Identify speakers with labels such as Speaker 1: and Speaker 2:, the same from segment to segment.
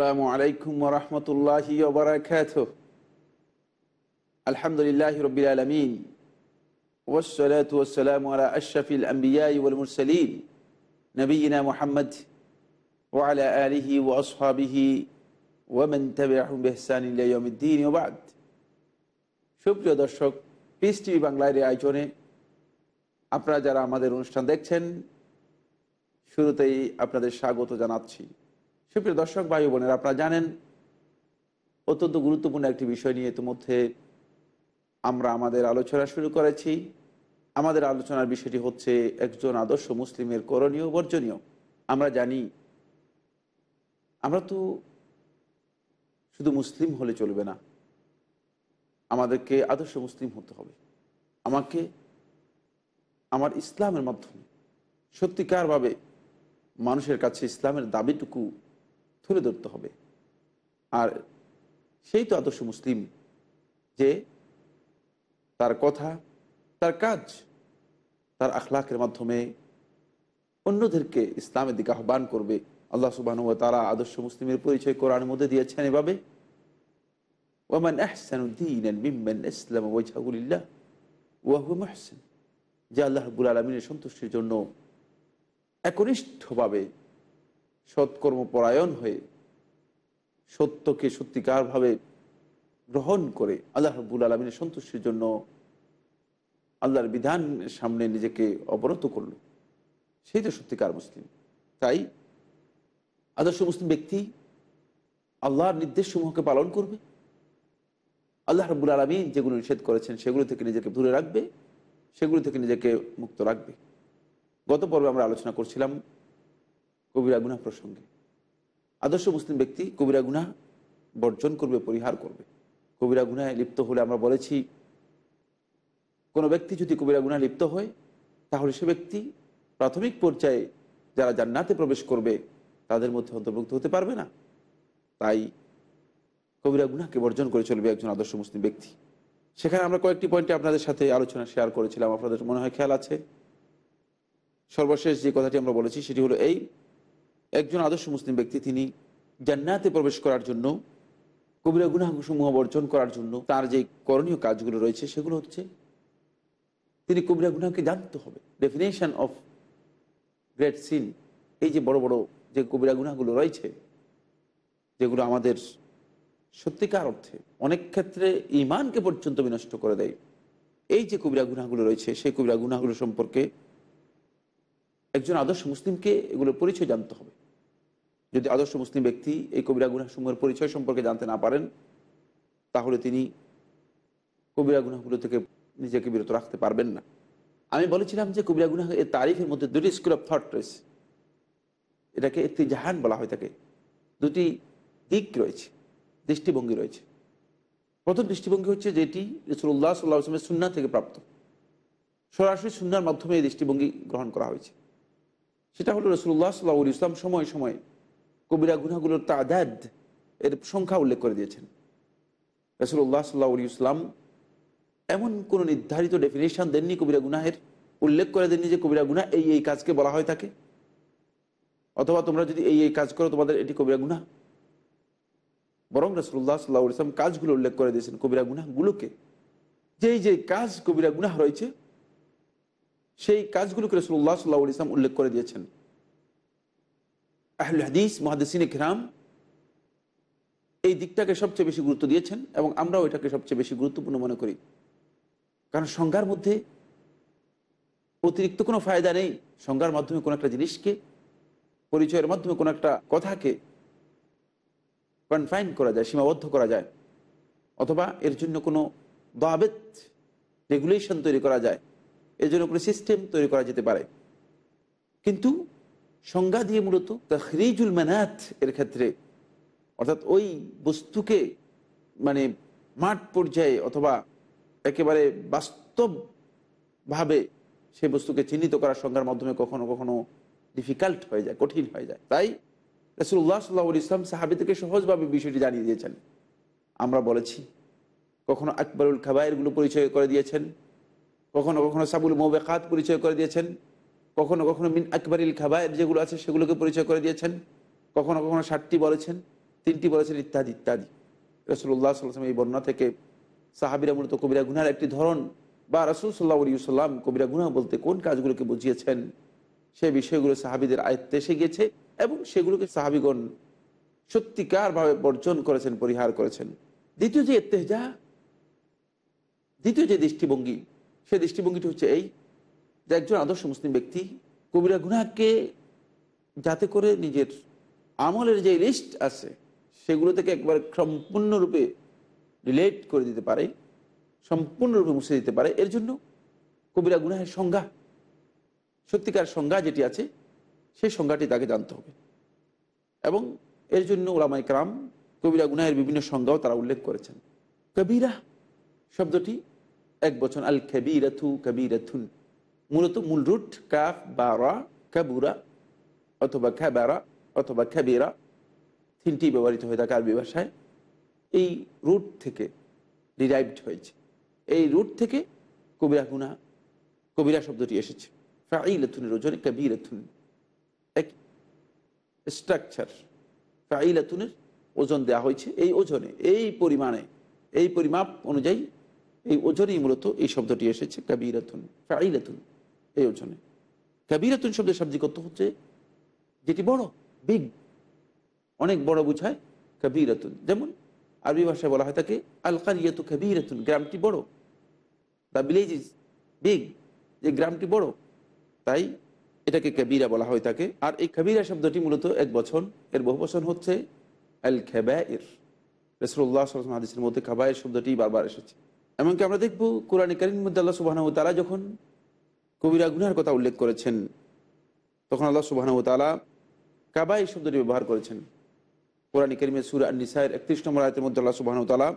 Speaker 1: আসসালামু আলাইকুম ওরহমতুল্লাহি ওবরাকাত আলহামদুলিল্লাহ রবিল আলমিন। ওসলাত ওসালাম আলা আশরফিল আম্বিয়াই ওয়াল মুরসালিন। নবীনা মোহাম্মদ ওয়ালা আলিহি ওয়াসহাবিহি ওয়ামান তাবিআহুম বিহসান ইলা ইয়াউমিদ্দিন। ওয়া বাদ। সুপ্রিয় দর্শক পিস টিভি বাংলার আয়োজনে আপনারা যারা আমাদের অনুষ্ঠান দেখছেন, শুরুতেই আপনাদের স্বাগত জানাচ্ছি। সুপ্রিয় দর্শক, ভাই বোনেরা, আপনারা জানেন অত্যন্ত গুরুত্বপূর্ণ একটি বিষয় নিয়ে ইতিমধ্যে আমরা আমাদের আলোচনা শুরু করেছি। আমাদের আলোচনার বিষয়টি হচ্ছে একজন আদর্শ মুসলিমের করণীয় বর্জনীয়। আমরা জানি, আমরা তো শুধু মুসলিম হলে চলবে না, আমাদেরকে আদর্শ মুসলিম হতে হবে। আমাকে আমার ইসলামের মাধ্যমে সত্যিকারভাবে মানুষের কাছে ইসলামের দাবিটুকু তুলে ধরতে হবে। আর সেই তো আদর্শ মুসলিম যে তার কথা, তার কাজ, তার আখলাকের মাধ্যমে অন্যদেরকে ইসলামের দিকে আহ্বান করবে। আল্লাহ সুবাহ তারা আদর্শ মুসলিমের পরিচয় কোরআনের মধ্যে দিয়েছেন এভাবে। ওমান আহসানুদ্দিন ইসলাম ওয়াজহাগুলিল্লাহ ওয়াহু মহসেন। যে আল্লাহ রবুল আলমিনের সন্তুষ্টির জন্য একনিষ্ঠভাবে সৎকর্মপরায়ণ হয়ে সত্যকে সত্যিকারভাবে গ্রহণ করে আল্লাহ রব্বুল আলমিনের সন্তুষ্টির জন্য আল্লাহর বিধান সামনে নিজেকে অবরত করল। সেই তো সত্যিকার মুসলিম। তাই আদর্শ মুসলিম ব্যক্তি আল্লাহর নির্দেশসমূহকে পালন করবে। আল্লাহ রব্বুল আলমী যেগুলো নিষেধ করেছেন সেগুলো থেকে নিজেকে দূরে রাখবে, সেগুলো থেকে নিজেকে মুক্ত রাখবে। গত পর্বে আমরা আলোচনা করছিলাম কবিরা গুনা প্রসঙ্গে। আদর্শ মুসলিম ব্যক্তি কবিরা গুনা বর্জন করবে, পরিহার করবে। কবিরা গুনায় লিপ্ত হলে আমরা বলেছি, কোনো ব্যক্তি যদি কবিরা গুনায় লিপ্ত হয়, তাহলে সে ব্যক্তি প্রাথমিক পর্যায়ে যারা জান্নাতে প্রবেশ করবে, তাদের মধ্যে অন্তর্ভুক্ত হতে পারবে না। তাই কবিরা গুনাকে বর্জন করে চলবে একজন আদর্শ মুসলিম ব্যক্তি। সেখানে আমরা কয়েকটি পয়েন্টে আপনাদের সাথে আলোচনা শেয়ার করেছিলাম। আপনাদের মনে হয় খেয়াল আছে? সর্বশেষ যে কথাটি আমরা বলেছি, সেটি হলো এই একজন আদর্শ মুসলিম ব্যক্তি, তিনি জান্নাতে প্রবেশ করার জন্য, কবিরা গুনাহসমূহ বর্জন করার জন্য তার যে করণীয় কাজগুলো রয়েছে, সেগুলো হচ্ছে তিনি কবিরা গুনাহকে জানতে হবে। ডেফিনেশন অফ গ্রেট সিন এই যে বড় বড় যে কবিরা গুনাহগুলো রয়েছে, যেগুলো আমাদের সত্যিকার অর্থে অনেক ক্ষেত্রে ইমানকে পর্যন্ত বিনষ্ট করে দেয়। এই যে কবিরা গুনাহগুলো রয়েছে, সেই কবিরা গুনাহগুলো সম্পর্কে একজন আদর্শ মুসলিমকে এগুলো পরিচয় জানতে হবে। যদি আদর্শ মুসলিম ব্যক্তি এই কবিরা গুনাসমূহের পরিচয় সম্পর্কে জানতে না পারেন, তাহলে তিনি কবিরা গুনাগুলো থেকে নিজেকে বিরত রাখতে পারবেন না। আমি বলেছিলাম যে কবিরা গুনাহ এর তারিফের মধ্যে দুটি স্কুল অফ থট রয়েছে। এটাকে একটি জাহান বলা হয় থাকে দুটি দিক রয়েছে, দৃষ্টিভঙ্গি রয়েছে। প্রথম দৃষ্টিভঙ্গি হচ্ছে যেটি রসুল্লাহ সাল্লাহ আসলামের সুন্না থেকে প্রাপ্ত। সরাসরি সুন্নার মাধ্যমে এই দৃষ্টিভঙ্গি গ্রহণ করা হয়েছে। সেটা হলো রসুল্লাহ সাল্লাহ ইসলাম সময় সময় কবিরা গুনাগুলোর তাদাদ এর সংখ্যা উল্লেখ করে দিয়েছেন। রসুল্লাহ সাল্লাহ ইসলাম এমন কোনো নির্ধারিত ডেফিনেশন দেননি কবিরা গুনাহের, উল্লেখ করে দেননি যে কবিরা গুনা এই এই কাজকে বলা হয় থাকে অথবা তোমরা যদি এই এই কাজ করো, তোমাদের এটি কবিরা গুনা বরং রসুল্লাহ সাল্লাহ ইসলাম কাজগুলো উল্লেখ করে দিয়েছেন কবিরা গুনাহগুলোকে। যেই যে কাজ কবিরা গুনাহ রয়েছে, সেই কাজগুলোকে রসুল্লাহ সাল্লাহ ইসলাম উল্লেখ করে দিয়েছেন। আহল হাদিস মহাদিসিন ইকরাম এই দিকটাকে সবচেয়ে বেশি গুরুত্ব দিয়েছেন এবং আমরাও এটাকে সবচেয়ে বেশি গুরুত্বপূর্ণ মনে করি। কারণ সংজ্ঞার মধ্যে অতিরিক্ত কোনো ফায়দা নেই। সংজ্ঞার মাধ্যমে কোনো একটা জিনিসকে, পরিচয়ের মাধ্যমে কোনো একটা কথাকে কনফাইন করা যায়, সীমাবদ্ধ করা যায়। অথবা এর জন্য কোনো দাবেত রেগুলেশন তৈরি করা যায়। এর জন্য কোনো সিস্টেম তৈরি করা যেতে পারে। কিন্তু সংজ্ঞা দিয়ে মূলত তখরিজুল মানাত এর ক্ষেত্রে, অর্থাৎ ওই বস্তুকে মানে মাঠ পর্যায়ে অথবা একেবারে বাস্তবভাবে সে বস্তুকে চিহ্নিত করার সংজ্ঞার মাধ্যমে কখনো কখনো ডিফিকাল্ট হয়ে যায়, কঠিন হয়ে যায়। তাই রসুল্লাহ সাল্লাহ ইসলাম সাহাবিদেরকে সহজভাবে বিষয়টি জানিয়ে দিয়েছেন। আমরা বলেছি, কখনো আকবরুল খাবায়েরগুলো পরিচয় করে দিয়েছেন, কখনো কখনো সাবুল মোবেকাত পরিচয় করে দিয়েছেন কখনো কখনো মিন আকবরিল খাবায়ের যেগুলো আছে সেগুলোকে পরিচয় করে দিয়েছেন। কখনো কখনো ষাটটি বলেছেন, তিনটি বলেছেন ইত্যাদি ইত্যাদি। রসুল্লাহ সাল্লাম এই বর্ণনা থেকে সাহাবিরা মূলত কবিরা গুনার একটি ধরন বা রসুল সাল্লাহ সাল্লাম কবিরা গুনা বলতে কোন কাজগুলোকে বুঝিয়েছেন সে বিষয়গুলো সাহাবিদের আয়ত্তে এসে গিয়েছে এবং সেগুলোকে সাহাবিগণ সত্যিকারভাবে বর্জন করেছেন, পরিহার করেছেন। দ্বিতীয় যে এত্তেজা দ্বিতীয় যে দৃষ্টিভঙ্গি, সে দৃষ্টিভঙ্গিটি হচ্ছে এই যে একজন আদর্শ মুসলিম ব্যক্তি কবিরা গুনাকে যাতে করে নিজের আমলের যে লিস্ট আছে, সেগুলো থেকে একবার সম্পূর্ণরূপে রিলেট করে দিতে পারে, সম্পূর্ণরূপে মুছে দিতে পারে। এর জন্য কবিরা গুনাহের সংজ্ঞা, সত্যিকার সংজ্ঞা যেটি আছে, সেই সংজ্ঞাটি তাকে জানতে হবে। এবং এর জন্য ওলামাই ক্রাম কবিরা গুনাহের বিভিন্ন সংজ্ঞাও তারা উল্লেখ করেছেন। কবিরা শব্দটি এক বছর আল কবিরাথু কবিরাথুন মূলত মূল রুট, কাফ, বারা, কাবুরা অথবা খ্যাবারা অথবা খ্যাবিরা তিনটি ব্যবহৃত হয়ে থাকে আরবি ভাষায়। এই রুট থেকে ডিরাইভড হয়েছে। এই রুট থেকে কবিরা গুনা, কবিরা শব্দটি এসেছে। ফাইলাথুনের ওজনে কবিরাথুন এক স্ট্রাকচার ফাইলাথুনের ওজন দেওয়া হয়েছে এই ওজনে। এই পরিমাণে, এই পরিমাপ অনুযায়ী এই ওজনেই মূলত এই শব্দটি এসেছে, কাবিরাতুন ফাইলাতুন এই ওজনে। কাবিরাতুন শব্দের শাব্দিক অর্থ হচ্ছে যেটি বড় বিগ অনেক বড় বুঝায় কাবিরাতুন। যেমন আরবি ভাষায় বলা হয় তাকে আল কারিয়াতু কাবিরাতুন, গ্রামটি বড়। দ্য ভিলেজ ইজ বিগ যে গ্রামটি বড়, তাই এটাকে কাবিরা বলা হয় তাকে। আর এই কাবিরা শব্দটি মূলত এক বছর এর বহু বছর হচ্ছে আল খেবায়ের রসুল্লাহ সাল্লাম হাদিসের মধ্যে খাবায়ের শব্দটি বারবার এসেছে। এমনকি আমরা দেখব কোরআন কারিম মধ্যে আল্লাহ সুবাহ তারা যখন কবিরা গুনার কথা উল্লেখ করেছেন, তখন আল্লাহ সুবাহ তালা কাবাই শব্দটি ব্যবহার করেছেন। কোরআন করিমের সুর নিসাইয়ের একত্রিশ নম্বর আয়তের মধ্যে আল্লাহ সুবাহ তালা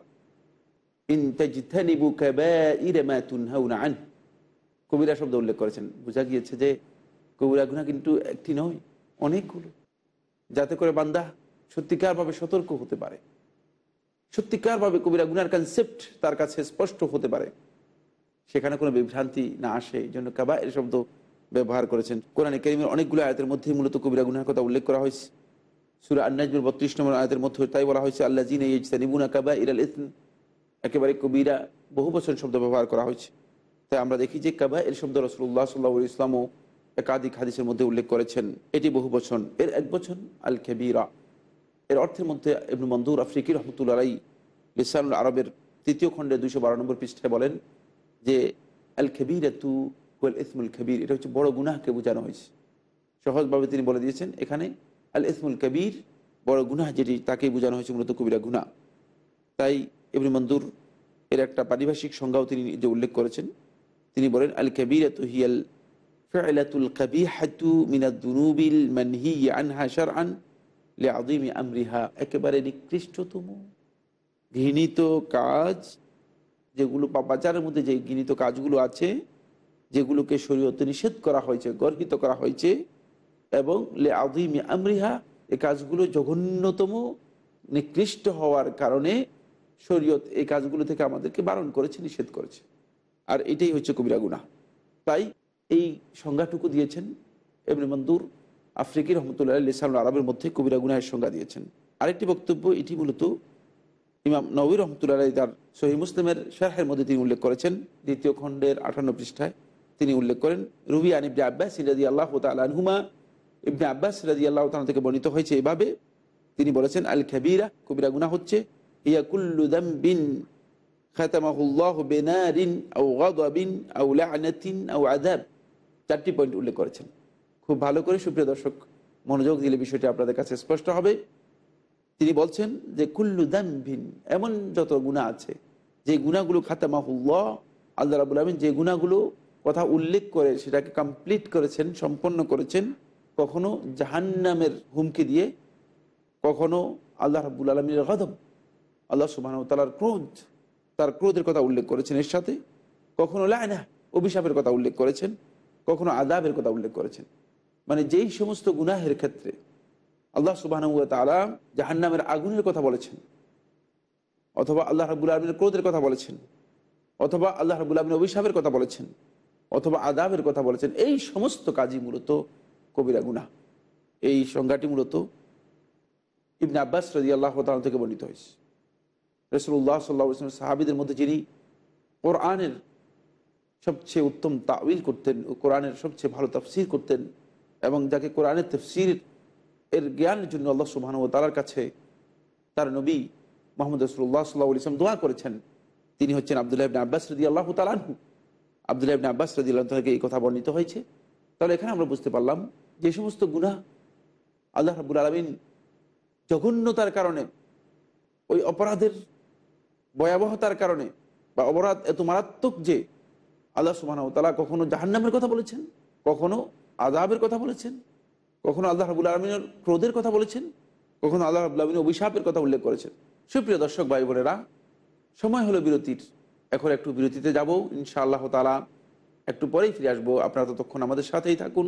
Speaker 1: ইন তাজতানিবু কাবাইর কবিরা শব্দ উল্লেখ করেছেন। বোঝা গিয়েছে যে কবিরা গুনা কিন্তু একটি নয়, অনেকগুলো। যাতে করে বান্দা সত্যিকারভাবে সতর্ক হতে পারে। সত্যিকারভাবে কবিরা গুনার কনসেপ্ট তার কাছে স্পষ্ট হতে পারে। সেখানে কোনো বিভ্রান্তি না আসে, এই জন্য কাবা এর শব্দ ব্যবহার করেছেন। কোরআনে কেরিমের অনেকগুলো আয়তের মধ্যে মূলত কবিরা গুনার কথা উল্লেখ করা হয়েছে। সুরা আন্নাজবুর বত্রিশ নম্বর আয়তের মধ্যে তাই বলা হয়েছে আল্লাহ জিন ইজতানিবুনা কাবা ইরাল ইসন একেবারে কবিরা বহু বছর শব্দ ব্যবহার করা হয়েছে। তাই আমরা দেখি যে কাবা এর শব্দ রসুল্লাহ সাল্লাহ ইসলামও একাধিক হাদিসের মধ্যে উল্লেখ করেছেন। এটি বহু বছর এর এক বছর আল খেবিরা এর অর্থের মধ্যে ইবনু মন্দুর আফ্রিকি রহমতুল্লাহ লিসানুল আরবের তৃতীয় খণ্ডে দুইশো বারো নম্বর পৃষ্ঠায় বলেন যে আল খেবির তু হুয়াল ইসমুল কবির এটা হচ্ছে বড় গুনাহকে বোঝানো হয়েছে। সহজভাবে তিনি বলে দিয়েছেন, এখানে আল ইসমুল কবির বড় গুনাহ যেটি, তাকেই বোঝানো হয়েছে মূলত কবিরা গুনা তাই ইবনু মন্দুর এর একটা পারিভাষিক সংজ্ঞাও তিনি যে উল্লেখ করেছেন। তিনি বলেন আল কবির তু হিয়াল ফেলাতুল কবিহাতু মিনাদুনুবিল মানহি আনহা শারআন লে আদিমি আমরিহা। একেবারে নিকৃষ্টতম, ঘৃণিত কাজ যেগুলো পাপাচারের মধ্যে যে ঘৃণিত কাজগুলো আছে, যেগুলোকে শরীয়তে নিষেধ করা হয়েছে, গর্হিত করা হয়েছে, এবং লে আদিমি আমরিহা এই কাজগুলো জঘন্যতম, নিকৃষ্ট হওয়ার কারণে শরীয়ত এই কাজগুলো থেকে আমাদেরকে বারণ করেছে, নিষেধ করেছে। আর এটাই হচ্ছে কবিরা গুণা তাই এই সংজ্ঞাটুকু দিয়েছেন এমনি মন্দুর, আফ্রিকি রহমতুল্লাহ লিসাল আরবের মধ্যে কবিরা গুনাহের সংজ্ঞা দিয়েছেন। আরেকটি বক্তব্য, এটি মূলত ইমাম নবী রহমতুল্লাহ তার সহি মুসলিমের শাহের মধ্যে তিনি উল্লেখ করেছেন। দ্বিতীয় খণ্ডের আঠান্ন পৃষ্ঠায় তিনি উল্লেখ করেন, রুবি আন ইবনে আব্বাস রাজি আল্লাহ তালহুমা ইবনে আব্বাস রাজি আল্লাহ তালা থেকে বর্ণিত হয়েছে এভাবে। তিনি বলেছেন, আল খাবিরা, কবিরা গুনা হচ্ছে ইয়াকুল্লু দাম বিন খাতামাহুল্লাহ বেনারিন আউ লানাতিন আউ আদাব চারটি পয়েন্ট উল্লেখ করেছেন। খুব ভালো করে সুপ্রিয় দর্শক, মনোযোগ দিলে বিষয়টি আপনাদের কাছে স্পষ্ট হবে। তিনি বলছেন যে কুল্লু দাম্ভিন এমন যত গুণা আছে, যে গুণাগুলো খাতামাহুল্লাহ, আল্লাহ রাবুল আলমিন যে গুণাগুলো কথা উল্লেখ করে, সেটাকে কমপ্লিট করেছেন, সম্পন্ন করেছেন, কখনো জাহান্নামের হুমকি দিয়ে, কখনো আল্লাহ রাবুল আলমীর গদব, আল্লাহ সুবাহ তালার ক্রোধ, তার ক্রোধের কথা উল্লেখ করেছেন এর সাথে, কখনো লায়না, অভিশাপের কথা উল্লেখ করেছেন, কখনো আদাবের কথা উল্লেখ করেছেন। মানে যেই সমস্ত গুনাহের ক্ষেত্রে আল্লাহ সুবাহ তালা জাহান্নামের আগুনের কথা বলেছেন। অথবা আল্লাহ রাবুল আলমিনের ক্রোধের কথা বলেছেন। অথবা আল্লাহ রাবুল আলমিন অভিশাপের কথা বলেছেন। অথবা আদাবের কথা বলেছেন। এই সমস্ত কাজই মূলত কবিরা গুনা এই সংজ্ঞাটি মূলত ইবনে আব্বাস রাজি আল্লাহ তাল থেকে বর্ণিত হয়েছে। রসুল্লাহ সাল্লাহ ইসলামের সাহাবিদের মধ্যে যিনি কোরআনের সবচেয়ে উত্তম তাউিল করতেন কোরআনের সবচেয়ে ভালো তফসির করতেন এবং যাকে কোরআনের তফসির এর জ্ঞানের জন্য আল্লাহ সুবাহান তালার কাছে তার নবী মোহাম্মদ রসুল্লাহ সাল্লাহ ইসলাম দোয়া করেছেন। তিনি হচ্ছেন আবদুল্লাহ ইবনে আব্বাস রদি আল্লাহ তালানহু আবদুল্লাহ ইবনে আব্বাস রদি আল্লাহ থেকে এই কথা বর্ণিত হয়েছে। তাহলে এখানে আমরা বুঝতে পারলাম যে সমস্ত গুণা আল্লাহ রাবুল আলমিন জঘন্যতার কারণে, ওই অপরাধের ভয়াবহতার কারণে বা অপরাধ এত মারাত্মক যে আল্লাহ সুবাহ তালা কখনো জাহান্নামের কথা বলেছেন, কখনো আদাবের কথা বলেছেন কখনো আল্লাহ রাবুল আলমিনের ক্রোধের কথা বলেছেন, কখনো আল্লাহ রাবুল আলমিন অভিশাপের কথা উল্লেখ করেছেন। সুপ্রিয় দর্শক, ভাই বোনেরা, সময় হলো বিরতির। এখন একটু বিরতিতে যাব ইনশা আল্লাহ তালা একটু পরেই ফিরে আসব। আপনারা ততক্ষণ আমাদের সাথেই থাকুন।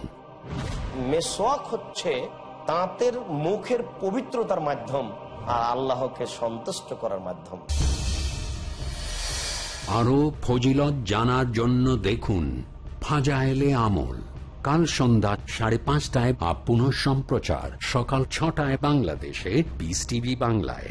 Speaker 2: মেসোয়াক হচ্ছে তাঁতের মুখের পবিত্রতার মাধ্যম আর আল্লাহকে সন্তুষ্ট করার মাধ্যম।
Speaker 3: আরও ফজিলত জানার জন্য দেখুন ফাজাইলে আমল। কাল সন্ধ্যা সাড়ে পাঁচটায় বা পুনঃ সম্প্রচার। সকাল ছটায় বাংলাদেশে বিস টিভি বাংলায়।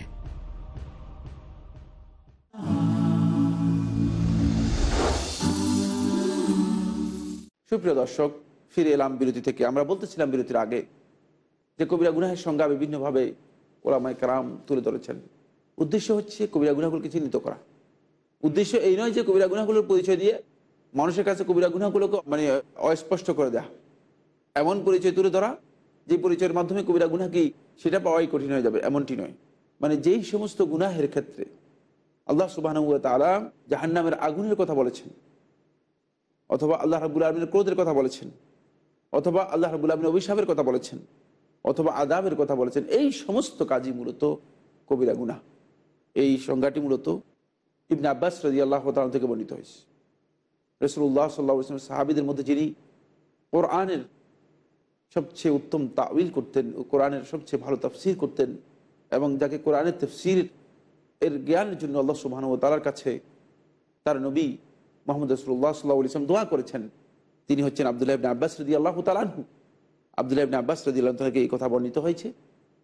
Speaker 1: সুপ্রিয় দর্শক ফিরে এলাম বিরতি থেকে। আমরা বলতেছিলাম বিরতির আগে যে কবিরা গুনাহের সংজ্ঞা বিভিন্নভাবে ওলামায় কারাম তুলে ধরেছেন। উদ্দেশ্য হচ্ছে কবিরা গুনাহগুলোকে চিহ্নিত করা। উদ্দেশ্য এই নয় যে কবিরা গুনাহগুলোর পরিচয় দিয়ে মানুষের কাছে কবিরা গুনাহগুলোকে মানে অস্পষ্ট করে দেওয়া এমন পরিচয় তুলে ধরা যে পরিচয়ের মাধ্যমে কবিরা গুনাহ কি সেটা পাওয়াই কঠিন হয়ে যাবে, এমনটি নয়। মানে যেই সমস্ত গুনাহের ক্ষেত্রে আল্লাহ সুবাহ তালা জাহান্নামের আগুনের কথা বলেছেন, অথবা আল্লাহ রাবুল আলমের ক্রোধের কথা বলেছেন অথবা আল্লাহ রাবুল আলমিন অভিশাপের কথা বলেছেন, অথবা আদাবের কথা বলেছেন, এই সমস্ত কাজই মূলত কবিরা গুনাহ। এই সংজ্ঞাটি মূলত ইবনে আব্বাস রাজি আল্লাহ তালা থেকে বর্ণিত হয়েছে। রসুল্লাহ সাল্লাহ ইসলামের সাহাবিদের মধ্যে যিনি কোরআনের সবচেয়ে উত্তম তাবিল করতেন, কোরআনের সবচেয়ে ভালো তফসির করতেন এবং যাকে কোরআনের তফসির এর জ্ঞানের জন্য আল্লাহ ও তালার কাছে তার নবী মোহাম্মদ রসুল্লাহ সাল্লাহ ইসলাম দোয়া করেছেন তিনি হচ্ছেন আবদুল্লাহ আব্বাস রদি আল্লাহ তালাহু আবদুল্লাহ ইবনে আব্বাস রদি আল্লাহ থেকে এই কথা বর্ণিত হয়েছে।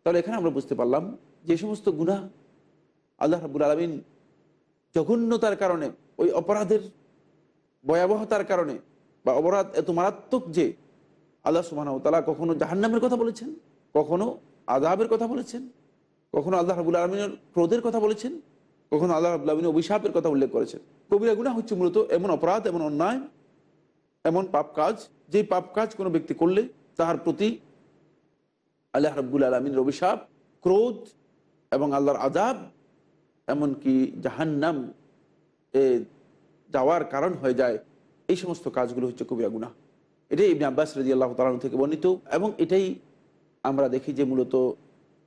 Speaker 1: তাহলে এখানে আমরা বুঝতে পারলাম যে সমস্ত গুনাহ আল্লাহ রাবুল আলমিন জঘন্যতার কারণে, ওই অপরাধের ভয়াবহতার কারণে বা অপরাধ এত মারাত্মক যে আল্লাহ সুবাহ তালা কখনো জাহান্নামের কথা বলেছেন, কখনো আদাবের কথা বলেছেন, কখনো আল্লাহ রাবুল আলমিনের ক্রোধের কথা বলেছেন, কখনো আল্লাহ রাবুল আলমিনের অভিশাপের কথা উল্লেখ করেছেন। কবিরা গুণা হচ্ছে মূলত এমন অপরাধ, এমন অন্যায় এমন পাপ কাজ, যেই পাপ কাজ কোনো ব্যক্তি করলে তাহার প্রতি আল্লাহ রাবুল আলমিনের অভিশাপ ক্রোধ এবং আল্লাহর আজাব এমনকি জাহান্নাম এ যাওয়ার কারণ হয়ে যায়। এই সমস্ত কাজগুলো হচ্ছে কবিরা গুনাহ। এটাই ইবনে আব্বাস রাজি আল্লাহ তালন থেকে বর্ণিত এবং এটাই আমরা দেখি যে মূলত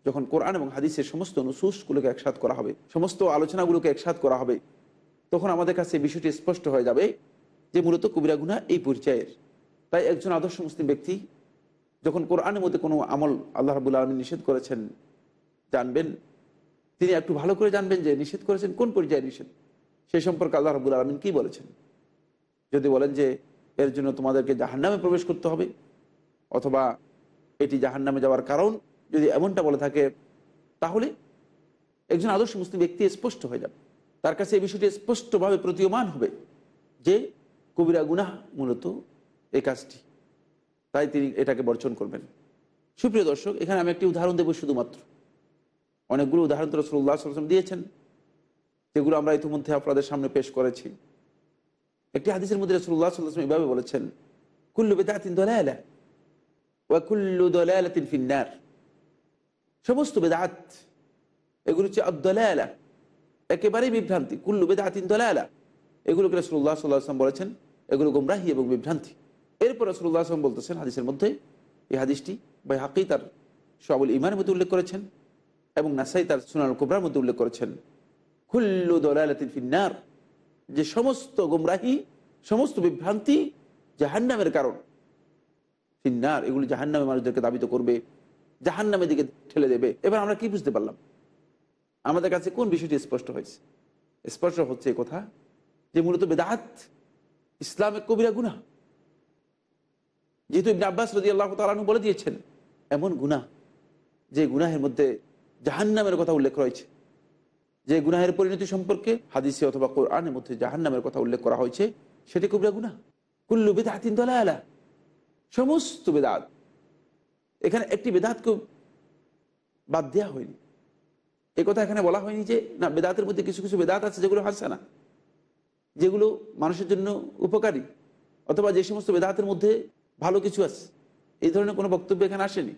Speaker 1: যখন কোরআন এবং হাদিসের সমস্ত নুসুসগুলোকে একসাথ করা হবে, সমস্ত আলোচনাগুলোকে একসাথ করা হবে, তখন আমাদের কাছে বিষয়টি স্পষ্ট হয়ে যাবে যে মূলত কবিরা গুনাহ এই পরিচয়ের। তাই একজন আদর্শ মুসলিম ব্যক্তি যখন কোরআনের মধ্যে কোনো আমল আল্লাহ রাবুল আলমী নিষেধ করেছেন, জানবেন, তিনি একটু ভালো করে জানবেন যে নিষেধ করেছেন, কোন পর্যায়ে নিষেধ? সেই সম্পর্কে আল্লাহ রাবুল আলমিন কী বলেছেন? যদি বলেন যে এর জন্য তোমাদেরকে জাহান্নামে প্রবেশ করতে হবে, অথবা এটি জাহান্নামে যাওয়ার কারণ যদি এমনটা বলে থাকে, তাহলে একজন আদর্শ মুসলিম ব্যক্তি স্পষ্ট হয়ে যাবে। তার কাছে এই বিষয়টি স্পষ্টভাবে প্রতীয়মান হবে যে কবিরা গুনাহ মূলত এই কাজটি। তাই তিনি এটাকে বর্জন করবেন। সুপ্রিয় দর্শক, এখানে আমি একটি উদাহরণ দেবো শুধুমাত্র। অনেকগুলো উদাহরণ তো রসুল্লাহ সাল্লাম দিয়েছেন, যেগুলো আমরা ইতিমধ্যে আপনাদের সামনে পেশ করেছি। একটি হাদিসের মধ্যে রসুল্লাহ সাল্লাম এভাবে বলেছেন, কুল্লু বেদাতিন দলায়ালা ওয়া কুল্লু দলায়ালাতিন ফিন্নার। সমস্ত বেদাত এগুলো হচ্ছে আবদলায়ালা একেবারেই বিভ্রান্তি। কুল্লু বেদা বেদাতিন দলায়ালা এগুলোকে রসুল্লাহ সাল্লাহ আসলাম বলেছেন এগুলো গোমরাহি এবং বিভ্রান্তি। এরপর রসুল্লাহ আসলাম বলতেছেন হাদিসের মধ্যে, এই হাদিসটি ভাই হাকি তার সবুল ইমানের মধ্যে উল্লেখ করেছেন এবং নাসাই তার সুনাল কোবরার মধ্যে উল্লেখ করেছেন। খুল্লু দলালাতিন ফিন্নার, যে সমস্ত গুমরাহি, সমস্ত বিভ্রান্তি জাহান্নামের কারণ। ফিন্নার, এগুলি জাহান্নামে মানুষদেরকে দাবিত করবে, জাহান্নামের দিকে ঠেলে দেবে। এবার আমরা কি বুঝতে পারলাম? আমাদের কাছে কোন বিষয়টি স্পষ্ট হয়েছে? স্পষ্ট হচ্ছে কথা যে মূলত বেদাত ইসলামের কবিরা গুনা যেহেতু ইবনে আব্বাস রদি আল্লাহ তালু বলে দিয়েছেন, এমন গুনাহ যে গুনাহের মধ্যে জাহান্নামের কথা উল্লেখ রয়েছে। যে গুনাহের পরিণতি সম্পর্কে হাদিসে অথবা কোরআনের মধ্যে জাহান্নামের কথা উল্লেখ করা হয়েছে, সেটি কুবরা গুনা কুল্লু বেদাতিন দলায়ালা সমস্ত বেদাত। এখানে একটি বেদাতকে বাদ দেওয়া হয়নি। এ কথা এখানে বলা হয়নি যে, না, বেদাতের মধ্যে কিছু কিছু বেদাত আছে যেগুলো হাসছে না যেগুলো মানুষের জন্য উপকারী, অথবা যে সমস্ত বেদাতের মধ্যে ভালো কিছু আছে। এই ধরনের কোনো বক্তব্য এখানে আসেনি।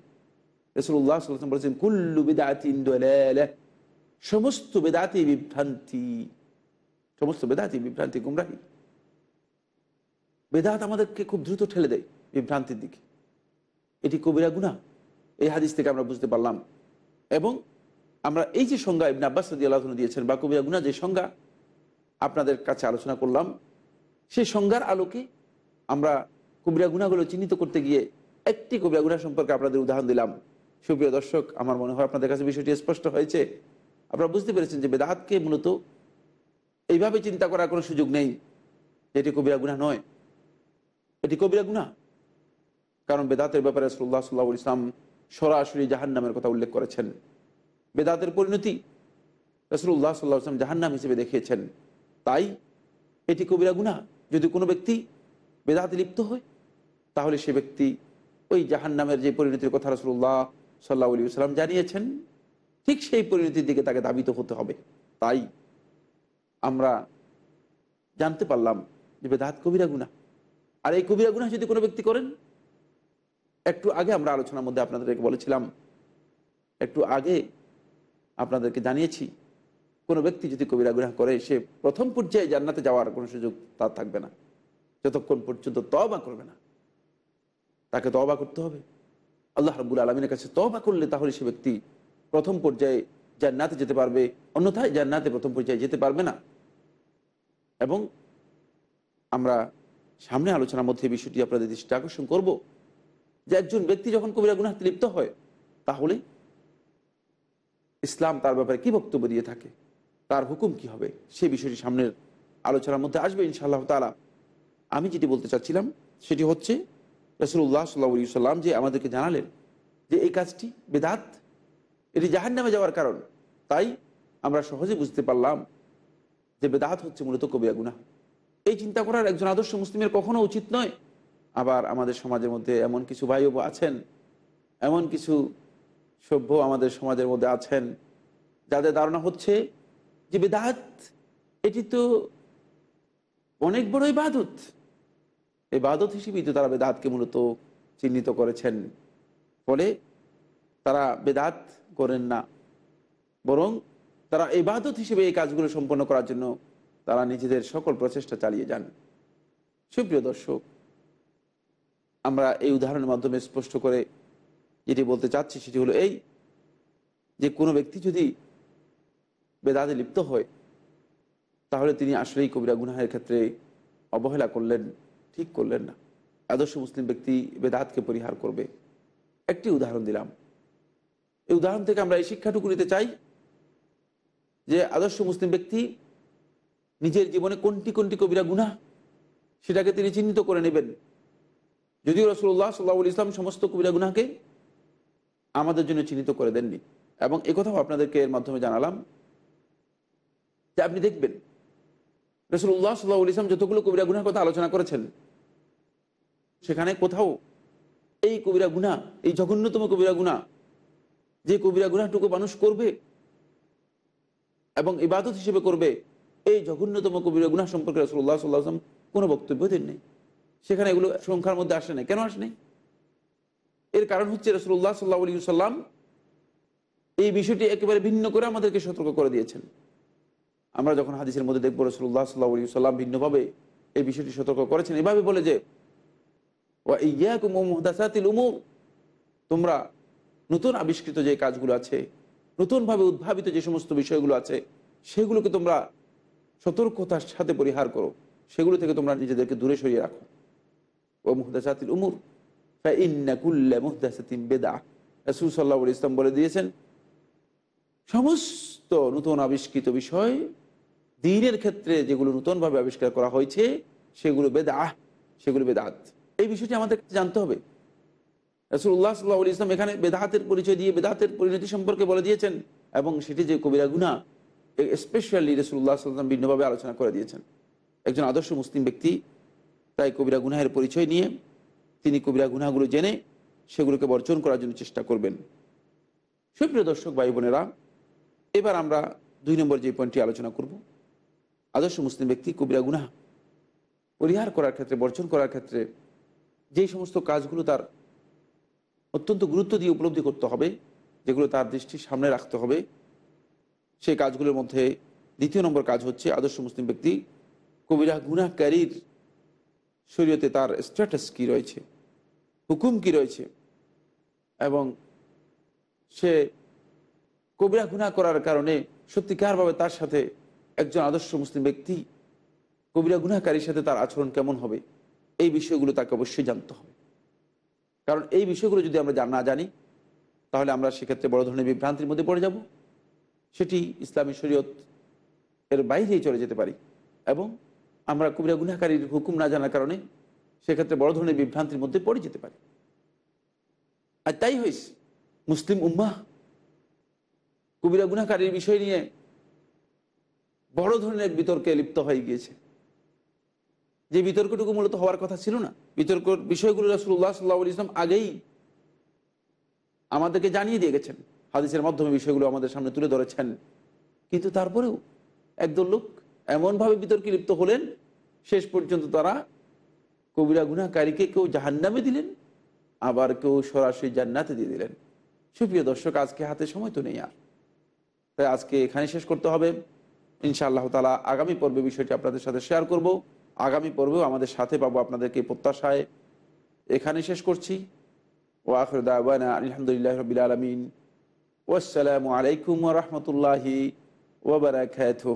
Speaker 1: রসুল্লাহ সাল্লাম বলেছেন, কুল্লু দলায়ালা সমস্ত বেদাতি বিভ্রান্তি, সমস্ত বেদাতি বিভ্রান্তি গুমরাহি। বেদাত আমাদেরকে খুব দ্রুত ঠেলে দেয় বিভ্রান্তির দিকে। এটি কবিরা গুণা এই হাদিস থেকে আমরা বুঝতে পারলাম। এবং আমরা এই যে সংজ্ঞা ইবনে আব্বাস আল্লাহ দিয়েছেন, বা কবিরা গুণা যে সংজ্ঞা আপনাদের কাছে আলোচনা করলাম। সেই সংজ্ঞার আলোকে আমরা কবিরা গুণাগুলো চিহ্নিত করতে গিয়ে একটি কবিরা গুণা সম্পর্কে আপনাদের উদাহরণ দিলাম। সুপ্রিয় দর্শক, আমার মনে হয় আপনাদের কাছে বিষয়টি স্পষ্ট হয়েছে। আপনারা বুঝতে পেরেছেন যে বেদাতকে মূলত এইভাবে চিন্তা করার কোনো সুযোগ নেই এটি কবিরা গুণা নয়। এটি কবিরা গুণা। কারণ বেদাতের ব্যাপারে সাল্লাহ সাল্লাহ ইসলাম সরাসরি জাহান্নামের কথা উল্লেখ করেছেন। বেদাতের পরিণতি রসুল্লাহ সাল্লাহ ইসলাম জাহান্নাম হিসেবে দেখিয়েছেন। তাই এটি কবিরা গুণা যদি কোনো ব্যক্তি বেদাতে লিপ্ত হয়, তাহলে সে ব্যক্তি ওই জাহান নামের যে পরিণতির কথা রসুল্লাহ সাল্লাহ আলী সাল্লাম জানিয়েছেন, ঠিক সেই পরিণতির দিকে তাকে দাবিত হতে হবে। তাই আমরা জানতে পারলাম যে বেদাত কবিরা গুণা আর এই কবিরা গুণা যদি কোনো ব্যক্তি করেন, একটু আগে আমরা আলোচনার মধ্যে আপনাদেরকে বলেছিলাম, একটু আগে আপনাদেরকে জানিয়েছি কোনো ব্যক্তি যদি কবিরা গুনাহ করে, সে প্রথম পর্যায়ে জান্নাতে যাওয়ার কোনো সুযোগ তার থাকবে না। যতক্ষণ পর্যন্ত তবা করবে না, তাকে তবা করতে হবে। আল্লাহ রাবুল আলমিনের কাছে তবা করলে তাহলে সে ব্যক্তি প্রথম পর্যায়ে জান্নাতে যেতে পারবে, অন্যথায় জান্নাতে প্রথম পর্যায়ে যেতে পারবে না। এবং আমরা সামনে আলোচনার মধ্যে বিষয়টি আপনাদের দৃষ্টি আকর্ষণ করব যে একজন ব্যক্তি যখন কবিরা গুনাহতে লিপ্ত হয়, তাহলে ইসলাম তার ব্যাপারে কি বক্তব্য দিয়ে থাকে? তার হুকুম কি হবে? সে বিষয়টি সামনের আলোচনার মধ্যে আসবে, ইনশাআল্লাহ তালা আমি যেটি বলতে চাচ্ছিলাম, সেটি হচ্ছে রসুল্লাহ সাল্লা সাল্লাম যে আমাদেরকে জানালেন যে এই কাজটি বেদাত, এটি জাহান নামে যাওয়ার কারণ। তাই আমরা সহজে বুঝতে পারলাম যে বেদাত হচ্ছে মূলত কবিরা গুনাহ। এই চিন্তা করার একজন আদর্শ মুসলিমের কখনো উচিত নয়। আবার আমাদের সমাজের মধ্যে এমন কিছু ভাই আছেন, এমন কিছু সভ্য আমাদের সমাজের মধ্যে আছেন, যাদের ধারণা হচ্ছে যে বেদাত, এটি তো অনেক বড় ইবাদত। এই বাদত হিসেবেই তো তারা বেদাতকে মূলত চিহ্নিত করেছেন। ফলে তারা বেদাত করেন না। বরং তারা ইবাদত হিসেবে এই কাজগুলো সম্পন্ন করার জন্য তারা নিজেদের সকল প্রচেষ্টা চালিয়ে যান। সুপ্রিয় দর্শক, আমরা এই উদাহরণের মাধ্যমে স্পষ্ট করে যেটি বলতে চাচ্ছি সেটি হলো এই যে কোনো ব্যক্তি যদি বেদাতে লিপ্ত হয় তাহলে তিনি আসলেই কবিরা গুনাহের ক্ষেত্রে অবহেলা করলেন, ঠিক করলেন না। আদর্শ মুসলিম ব্যক্তি বেদাতকে পরিহার করবে। একটি উদাহরণ দিলাম। এই উদাহরণ থেকে আমরা এই শিক্ষাটুকু নিতে চাই যে আদর্শ মুসলিম ব্যক্তি নিজের জীবনে কোনটি কোনটি কবিরা গুনাহ সেটাকে তিনি চিহ্নিত করে নেবেন। যদিও রসুল্লাহ সাল্লাহ ইসলাম সমস্ত কবিরা গুনাহকে আমাদের জন্য চিহ্নিত করে দেননি। এবং একথাও আপনাদেরকে এর মাধ্যমে জানালাম। যে আপনি দেখবেন রসুল্লাহ সাল্লাহ ইসলাম যতগুলো কবিরা গুনার কথা আলোচনা করেছেন, সেখানে কোথাও এই কবিরা গুণা এই জঘন্যতম কবিরা গুণা যে কবিরা গুণাটুকু মানুষ করবে এবং ইবাদত হিসেবে করবে, এই জঘন্যতম কবিরা গুণা সম্পর্কে রসুল্লাহ সাল্লাহ আসলাম কোনো বক্তব্য দেন নেই। সেখানে এগুলো সংখ্যার মধ্যে আসে নাই। কেন আসে নাই? এর কারণ হচ্ছে রসুল্লাহ সাল্লাহ সাল্লাম এই বিষয়টি একেবারে ভিন্ন করে আমাদেরকে সতর্ক করে দিয়েছেন। আমরা যখন হাদিসের মধ্যে দেখব রসুল্লাহ সাল্লাহ সাল্লাম ভিন্নভাবে এই বিষয়টি সতর্ক করেছেন, এভাবে বলে যে তোমরা নতুন আবিষ্কৃত যে কাজগুলো আছে, নতুনভাবে উদ্ভাবিত যে সমস্ত বিষয়গুলো আছে, সেগুলোকে তোমরা সতর্কতার সাথে পরিহার করো। সেগুলো থেকে তোমরা নিজেদেরকে দূরে সরিয়ে রাখো। ও মুহদাসাতিল উমুর। বেদা রসুল সাল্লাহ ইসলাম বলে দিয়েছেন, সমস্ত নতুন আবিষ্কৃত বিষয় দিনের ক্ষেত্রে যেগুলো নূতনভাবে আবিষ্কার করা হয়েছে, সেগুলো বেদা সেগুলো বেদাত এই বিষয়টি আমাদের জানতে হবে। রসুল্লাহ সাল্লাহ ইসলাম এখানে বেদাহাতের পরিচয় দিয়ে বেদাহাতের পরিণতি সম্পর্কে বলে দিয়েছেন এবং সেটি যে কবিরা গুণা স্পেশালি রসুল্লাহ সাল্লাম ভিন্নভাবে আলোচনা করে দিয়েছেন। একজন আদর্শ মুসলিম ব্যক্তি, তাই কবিরা গুনাহের পরিচয় নিয়ে তিনি কবিরা গুনাগুলো জেনে সেগুলোকে বর্জন করার জন্য চেষ্টা করবেন। সুপ্রিয় দর্শক ভাই বোনেরা এবার আমরা দুই নম্বর যে পয়েন্টটি আলোচনা করব আদর্শ মুসলিম ব্যক্তি কবিরা গুনাহ। পরিহার করার ক্ষেত্রে, বর্জন করার ক্ষেত্রে যেই সমস্ত কাজগুলো তার অত্যন্ত গুরুত্ব দিয়ে উপলব্ধি করতে হবে, যেগুলো তার দৃষ্টির সামনে রাখতে হবে, সেই কাজগুলোর মধ্যে দ্বিতীয় নম্বর কাজ হচ্ছে আদর্শ মুসলিম ব্যক্তি কবিরা গুনাহকারীর শরীয়তে তার স্ট্যাটাস কি রয়েছে, হুকুম কি রয়েছে এবং সে কবিরা গুণা করার কারণে সত্যিকারভাবে তার সাথে একজন আদর্শ মুসলিম ব্যক্তি কবিরা গুণাকারীর সাথে তার আচরণ কেমন হবে? এই বিষয়গুলো তাকে অবশ্যই জানতে হবে। কারণ এই বিষয়গুলো যদি আমরা না জানি, তাহলে আমরা সেক্ষেত্রে বড় ধরনের বিভ্রান্তির মধ্যে পড়ে যাব। সেটি ইসলামী শরীয়ত এর বাইরেই চলে যেতে পারি এবং আমরা কবিরা গুনাকারীর হুকুম না জানার কারণে সেক্ষেত্রে বড় ধরনের বিভ্রান্তির মধ্যে পড়ে যেতে পারি। আর তাই হয়েছে মুসলিম উম্মাহ কবিরা গুনাকারীর বিষয় নিয়ে বড় ধরনের বিতর্কে লিপ্ত হয়ে গিয়েছে। যে বিতর্কটুকু মূলত হওয়ার কথা ছিল না। বিতর্ক বিষয়গুলো রসুল্লাহ সাল্লাহ ইসলাম আগেই আমাদেরকে জানিয়ে দিয়ে গেছেন। হাদিসের মাধ্যমে বিষয়গুলো আমাদের সামনে তুলে ধরেছেন। কিন্তু তারপরেও একদল লোক এমনভাবে বিতর্কে লিপ্ত হলেন, শেষ পর্যন্ত তারা কবিরা গুনাকারীকে কেউ জাহান্নামে দিলেন, আবার কেউ সরাসরি জান্নাতে দিয়ে দিলেন। সুপ্রিয় দর্শক, আজকে হাতে সময় তো নেই আর। তাই আজকে এখানে শেষ করতে হবে। ইনশাআল্লাহ তালা আগামী পর্বে বিষয়টি আপনাদের সাথে শেয়ার করব। আগামী পর্বেও আমাদের সাথে পাবো আপনাদেরকে প্রত্যাশায়। এখানে শেষ করছি। ও আখর আলহামদুলিল্লাহ রবিল আলমিন। ওসালামু আলাইকুম রহমতুল্লাহি ওবরাকাত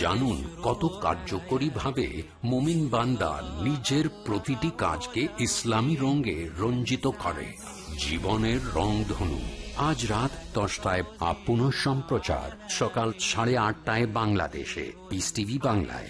Speaker 3: জানুন কত কার্যকরী ভাবে মোমিন বান্দা নিজের প্রতিটি কাজকে ইসলামী রঙে রঞ্জিত করে। জীবনের রং ধনু আজ রাত দশটায় আপন সম্প্রচার সকাল সাড়ে আটটায় বাংলাদেশে। পিস টিভি বাংলায়।